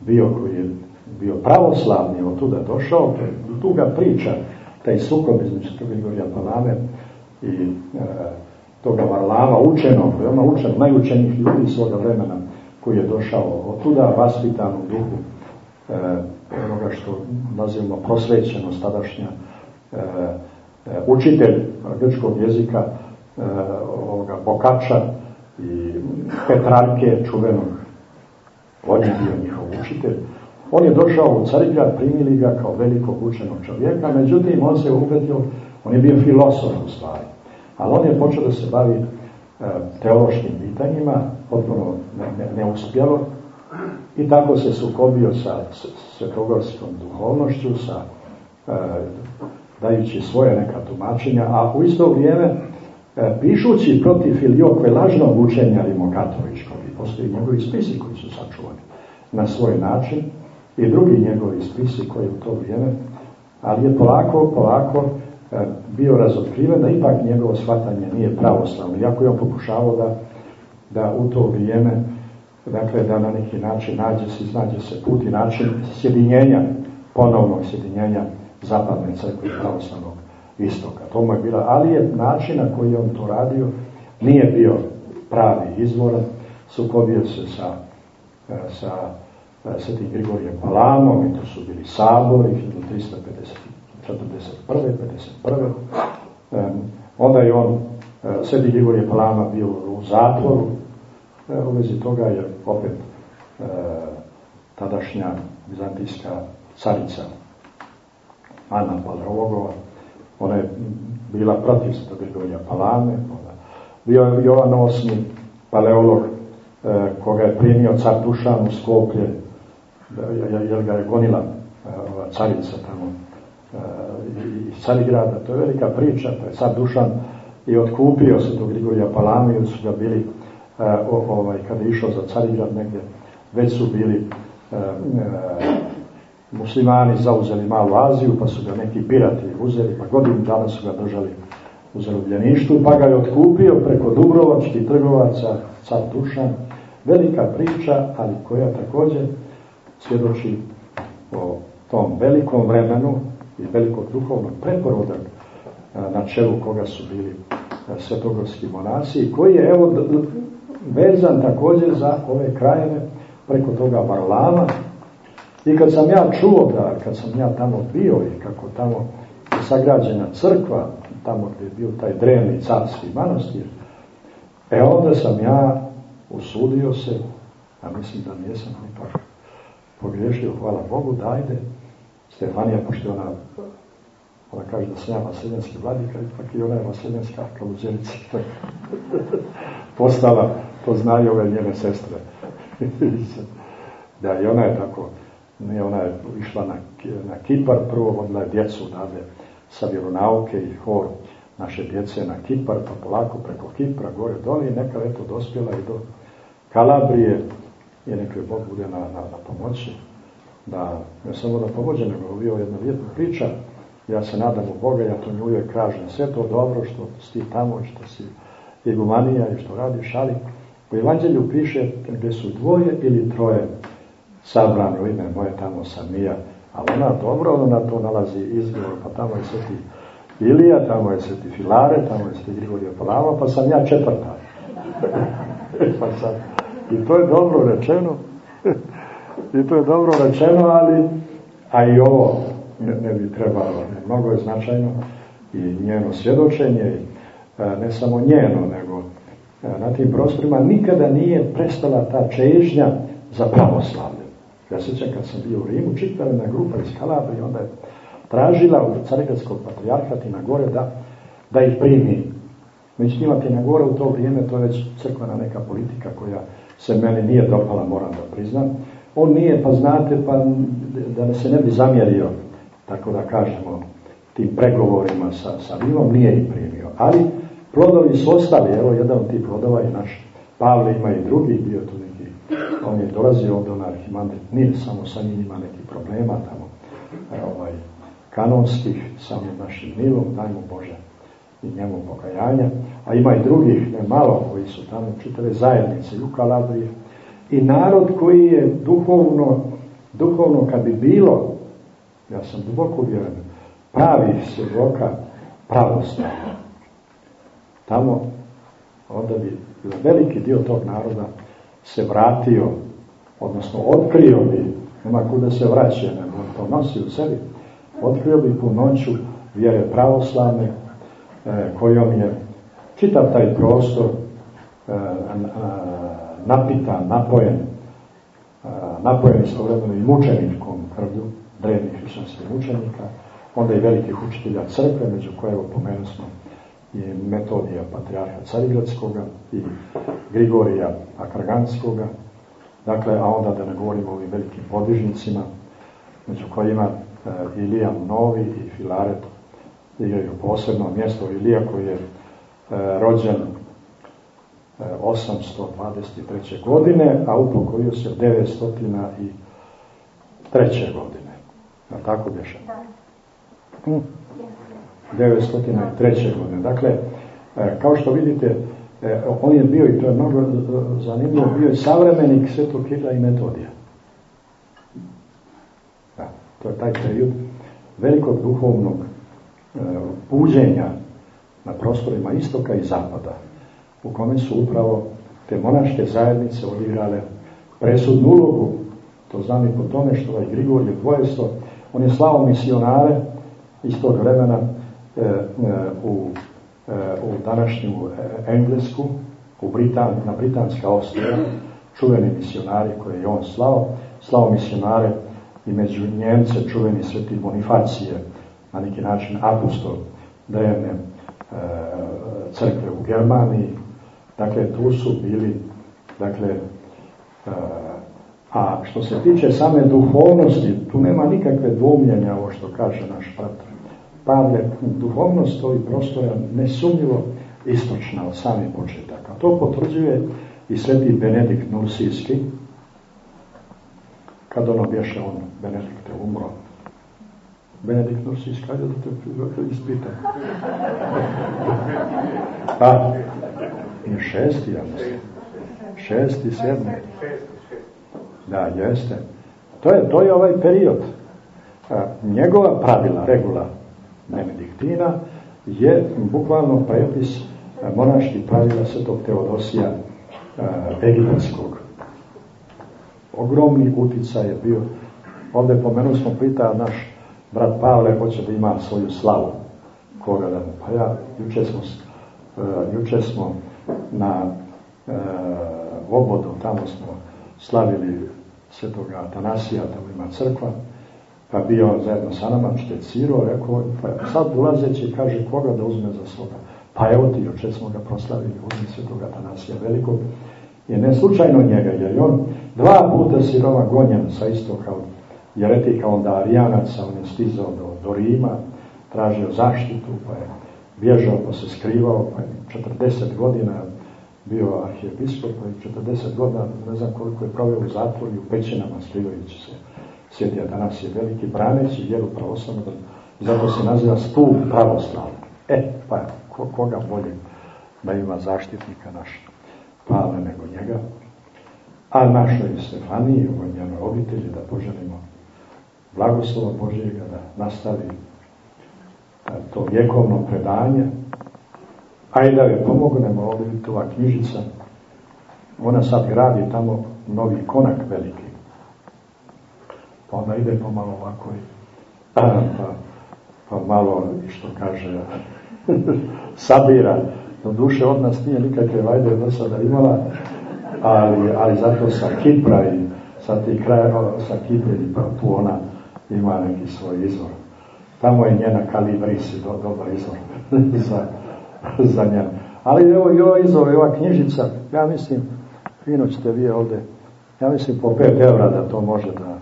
bio koji je bio pravoslavni, od tuda došao, to je tuga priča, taj sukob između toga Igorja Palame i e, toga Varlama, učenog, veoma učenog, najučenijih ljudi svoga vremena, koji je došao od tuda, vaspitan u duhu e, onoga što nazivamo prosvećenost tadašnja e, e, učitelj grčkog jezika e, ovoga Bokača i Petrarke čuvenog on je bio njihov učitelj. On je došao u Carigrad primili ga kao velikog učenog čovjeka međutim on se upetio on je bio filosof u stvari ali on je počeo da se bavi e, teološkim pitanjima potpuno neuspjelo ne, ne I tako se sukobio sa svetogorskom duhovnošću, sa e, dajući svoje neka tumačenja, a u isto vrijeme e, pišući protiv Filiokve lažnog učenja rimokatoličkog i postoji njegovi spisi koji su sačuvani na svoj način i drugi njegovi spisi koji u to vrijeme, ali je polako, polako bio razotkriven da ipak njegovo shvatanje nije pravoslavno, iako je on pokušavao da, da u to vrijeme dakle da na neki način nađe se, nađe se put i način sjedinjenja, ponovnog sjedinjenja zapadne crkve i pravoslavnog istoka. To mu je bila, ali je način na koji on to radio nije bio pravi izvor, sukobio se sa, sa Svetim Grigorijem Palamom i to su bili sabori 1341. 51. Onda je on, Sveti Grigorije Palama bio u zatvoru, E, u vezi toga je opet e, tadašnja vizantijska carica Ana Palerologova, ona je bila protiv Svetog Grigorija Palame, ona, bio je Jovan VIII, paleolog, e, koga je primio car Dušan u Skoplje, jer ga je gonila e, carica tamo e, iz Carigrada, to je velika priča, pa je car Dušan i otkupio se do Grigorija Palame, jer su ga bili, ovaj, kada je išao za Carigrad negdje, već su bili muslimani zauzeli malu Aziju, pa su ga neki pirati uzeli, pa godinu dana su ga držali u zarobljeništu, pa ga je otkupio preko Dubrovačkih trgovaca, car Dušan. Velika priča, ali koja također svjedoči o tom velikom vremenu i velikog duhovnog preporoda na čelu koga su bili svetogorski monasi, koji je evo vezan također za ove krajeve preko toga Varlama, I kad sam ja čuo da, kad sam ja tamo bio i kako tamo je sagrađena crkva, tamo gdje je bio taj drevni carski manastir, e onda sam ja usudio se, a mislim da nisam ipak pogriješio, hvala Bogu, dajde, Stefanija, pošto ona, ona kaže da sam ja vaseljanski vladika, ipak i ona je vaseljanska kaluđerica. Postala, to znaju ove njene sestre. da, i ona je tako Ne, ona je išla na, na Kipar, prvo vodila je djecu odavde sa vjeronauke i hor naše djece na Kipar, pa polako preko Kipra, gore dole i neka je to dospjela i do Kalabrije i neka je Bog bude na, na, na pomoći da ne samo da pomođe, nego bio jedna lijepa priča ja se nadam u Boga, ja to nju uvijek kažem sve to dobro što si tamo što si igumanija i što radiš, ali u Evanđelju piše gdje su dvoje ili troje sabrani u ime moje, tamo sam ja. A ona dobro, ona to nalazi izgovor, pa tamo je sveti Ilija, tamo je sveti Filare, tamo je sveti Grigorije Palama, pa sam ja četvrta. pa sam, I to je dobro rečeno. I to je dobro rečeno, ali a i ovo ne, ne bi trebalo. Mnogo je značajno i njeno svjedočenje, e, ne samo njeno, nego e, na tim prostorima nikada nije prestala ta čežnja za pravoslavlje. Ja sećam kad sam bio u Rimu, čitala na grupa iz Kalabrije, onda je tražila od carigradskog patrijarhata na gore da, da ih primi. Međutim, imate na gore u to vrijeme, to je već crkvena neka politika koja se meni nije dopala, moram da priznam. On nije, pa znate, pa da se ne bi zamjerio, tako da kažemo, tim pregovorima sa, sa Rimom, nije ih primio. Ali plodovi su ostali, evo jedan od tih plodova je naš Pavle, ima i drugi, bio tu on je dolazio ovdje na Arhimandrit Nil, samo sa njim ima neki problema tamo, e, ovaj, kanonskih, samim našim Nilom, dajmo Bože i njemu pokajanja, a ima i drugih, ne malo, koji su tamo čitave zajednice u Kalabrije, i narod koji je duhovno, duhovno kad bi bilo, ja sam duboko uvjeren, pravi svjedoka pravoslavlja. Tamo onda bi veliki dio tog naroda se vratio, odnosno otkrio bi, nema kuda se vraća, nego to nosi u sebi, otkrio bi punoću vjere pravoslavne, e, kojom je čitav taj prostor napitan, napojen, e, napojen istovremeno i mučeničkom krvlju, drevnih hrišćanskih mučenika, onda i velikih učitelja crkve, među koje pomenu smo i Metodija patrijarha Carigradskoga i Grigorija Akarganskoga, dakle, a onda da ne govorimo o ovim velikim podvižnicima, među kojima e, Ilija Novi i Filaret igraju posebno mjesto. Ilija koji je e, rođen e, 823. godine, a upokojio se 903. godine. Na tako bješe? Da. Hm? 903. godine. Dakle, e, kao što vidite, e, on je bio, i to je mnogo zanimljivo, bio je savremenik Svetog Kirila i Metodija. Da, to je taj period velikog duhovnog e, buđenja na prostorima istoka i zapada, u kome su upravo te monaške zajednice odigrale presudnu ulogu. To znam i po tome što ovaj Grigorije dvojesto, on je slao misionare iz tog vremena E, e, u, e, u današnju Englesku, u Britan, na Britanska ostrava, čuveni misionari koje je on slao, slao misionare i među Njemce čuveni sveti Bonifacije na neki način apostol drevne e, crkve u Germaniji. Dakle, tu su bili, dakle, a što se tiče same duhovnosti, tu nema nikakve dvomljenja ovo što kaže naš brat Pavle, duhovnost ovih prostora nesumnjivo istočna od samih početaka. To potvrđuje i sveti Benedikt Nursijski, kad ono bješe on, Benedikte, umro. Benedikt Nursijski, kada da te ispitam? Pa, je šesti, ja mislim. Šesti, sedmi. Da, jeste. To je, to je ovaj period. Njegova pravila, regula Benediktina, je bukvalno prepis monaških pravila svetog Teodosija egipatskog. Ogromni uticaj je bio. Ovde pomenuli smo pita naš brat Pavle hoće da ima svoju slavu. Koga da Pa ja, juče smo, juče smo na uh, obodu, tamo smo slavili svetoga Atanasija, tamo ima crkva, pa bio zajedno sa nama, čite Ciro, rekao, pa sad ulazeći kaže koga da uzme za svoga. Pa evo ti, juče smo ga proslavili, uzmi svetoga Atanasija velikog, je ne slučajno njega, jer je on dva puta siroma gonjen sa istoka od jeretika, onda Arijanaca, on je stizao do, do Rima, tražio zaštitu, pa je bježao, pa se skrivao, pa je 40 godina bio arhijepiskop, pa je 40 godina, ne znam koliko je proveo u zatvoru i u pećinama skrivajući se. Sjetija danas je veliki braneći vjeru pravoslavnog, zato se naziva stup pravoslavnog. E, pa ko, koga bolje da ima zaštitnika naš Pavle nego njega, a našoj Stefaniji, ovoj njenoj obitelji, da poželimo blagoslova Božijega, da nastavi to vjekovno predanje, a i da je pomognemo ovdje ova knjižica, ona sad gradi tamo novi konak veliki, pa ona ide pomalo ovako i pa, pa malo, što kaže, sabira. Do duše od nas nije nikakve vajde do sada imala, ali, ali zato sa Kipra i sa tih kraja, sa Kipra i pa tu ona ima neki svoj izvor. Tamo je njena kalibris do, dobar izvor za, za njenu. Ali evo i ovaj izvor, ova knjižica, ja mislim, fino ćete vi ovde, ja mislim po 5 evra da to može da...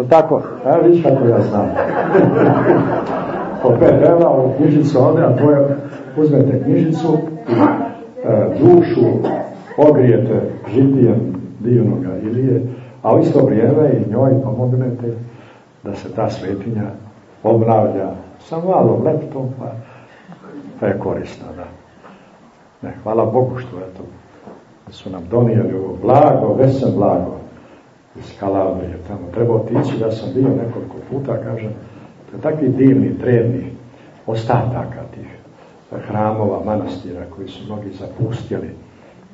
Je tako? A vidiš kako ja znam. po 5 evra ovu knjižicu ovde, a to je, uzmete knjižicu i e, dušu ogrijete žitijem divnoga Ilije, a u isto vrijeme i njoj pomognete da se ta svetinja obnavlja sa malom leptom, pa, pa je korisna, da. Ne, hvala Bogu što eto, da su nam donijeli ovo blago, vesel blago iz Kalabrije, tamo treba otići, da sam bio nekoliko puta, kažem, to je takvi divni, drevni ostataka tih hramova, manastira koji su mnogi zapustili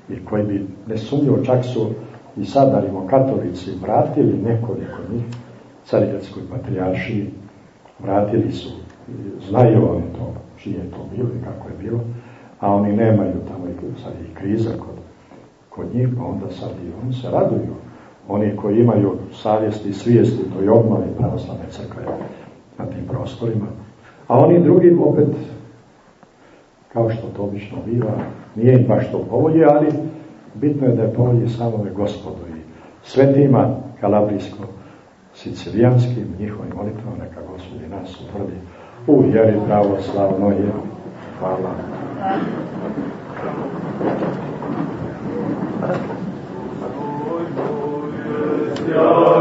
i koji bi nesumnjivo čak su i sad, da katolici vratili nekoliko njih Carigradskoj patrijaršiji, vratili su, znaju oni to, čije je to bilo i kako je bilo, a oni nemaju tamo i sad i kriza kod, kod njih, pa onda sad i oni se raduju. Oni koji imaju savjesti i svijesti to i obnovi pravoslavne crkve na tim prostorima, a oni drugi opet, kao što to obično biva, nije im baš to povolje, ali bitno je da je povolje samome gospodu i svetima kalabrijsko sicilijanskim njihovim molitvama, neka Gospodi nas utvrdi u vjeri pravoslavno je. Hvala. Jako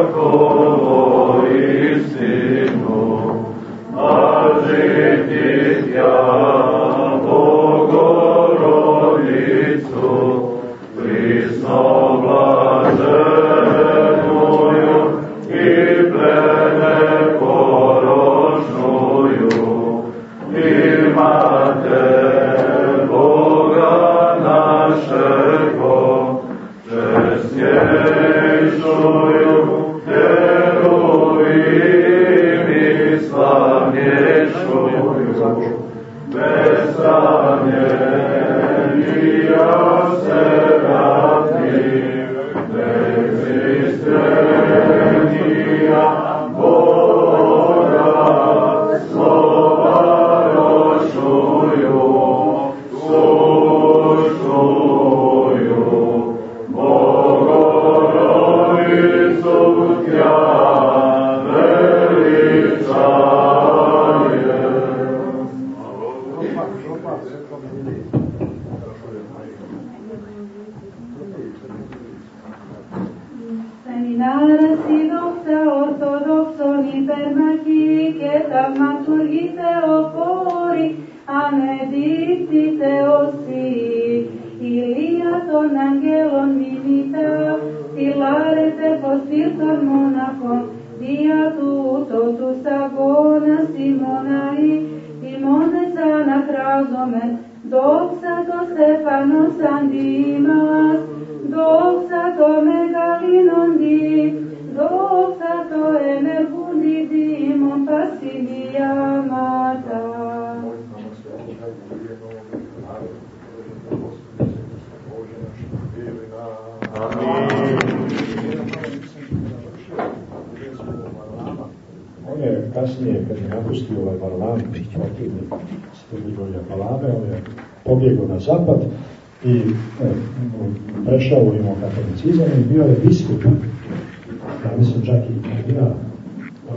διασκεδάζομαι. Δόξα το Στέφανος αντίμας, δόξα το μεγαλύνοντι, δόξα το ενεργούντι δήμον πασιδιάματα. Он, кажется, не, как не, опустил Варлам, покинул. Strbidolja Palame, on je pobjegao na zapad i e, prešao imao katolicizam i bio je biskup, ja mislim čak i kardinal,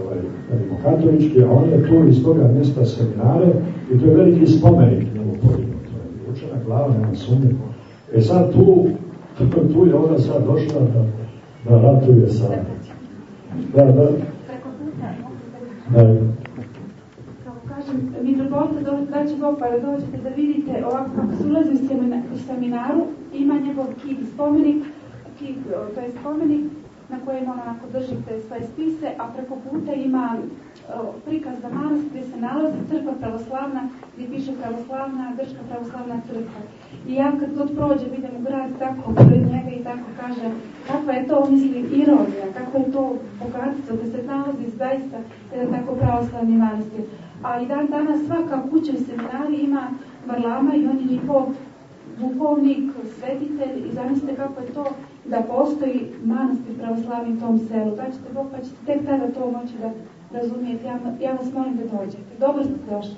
ovaj, rimokatolički, a on je tu iz toga mjesta seminare i to je veliki spomenik njemu podignut. To je učena glava, nema sumnje. E sad tu, tu je ona sad došla da, da ratuje sa... Da, da, da, kako kažem, mitropolita da će Bog pa da dođete da vidite ovako kako se ulazi u, semina, u seminaru, ima njegov kip spomenik, kip, to je spomenik na kojem on onako drži te svoje spise, a preko puta ima prikaz za manast gdje se nalazi crkva pravoslavna, gdje piše pravoslavna, grčka pravoslavna crkva. I ja kad god prođem, idem u grad tako pred njega i tako kaže kakva je to, mislim, ironija, kakva je to bogatstvo da se nalazi zaista jedan tako pravoslavni manastir. A i dan danas svaka kuća u seminari ima varlama i on je njihov duhovnik, svetitelj i zamislite kako je to da postoji manastir pravoslavni u tom selu. Da ćete Bog, pa ćete tek tada to moći da razumijete. Ja, ja vas molim da dođete. Dobro ste došli.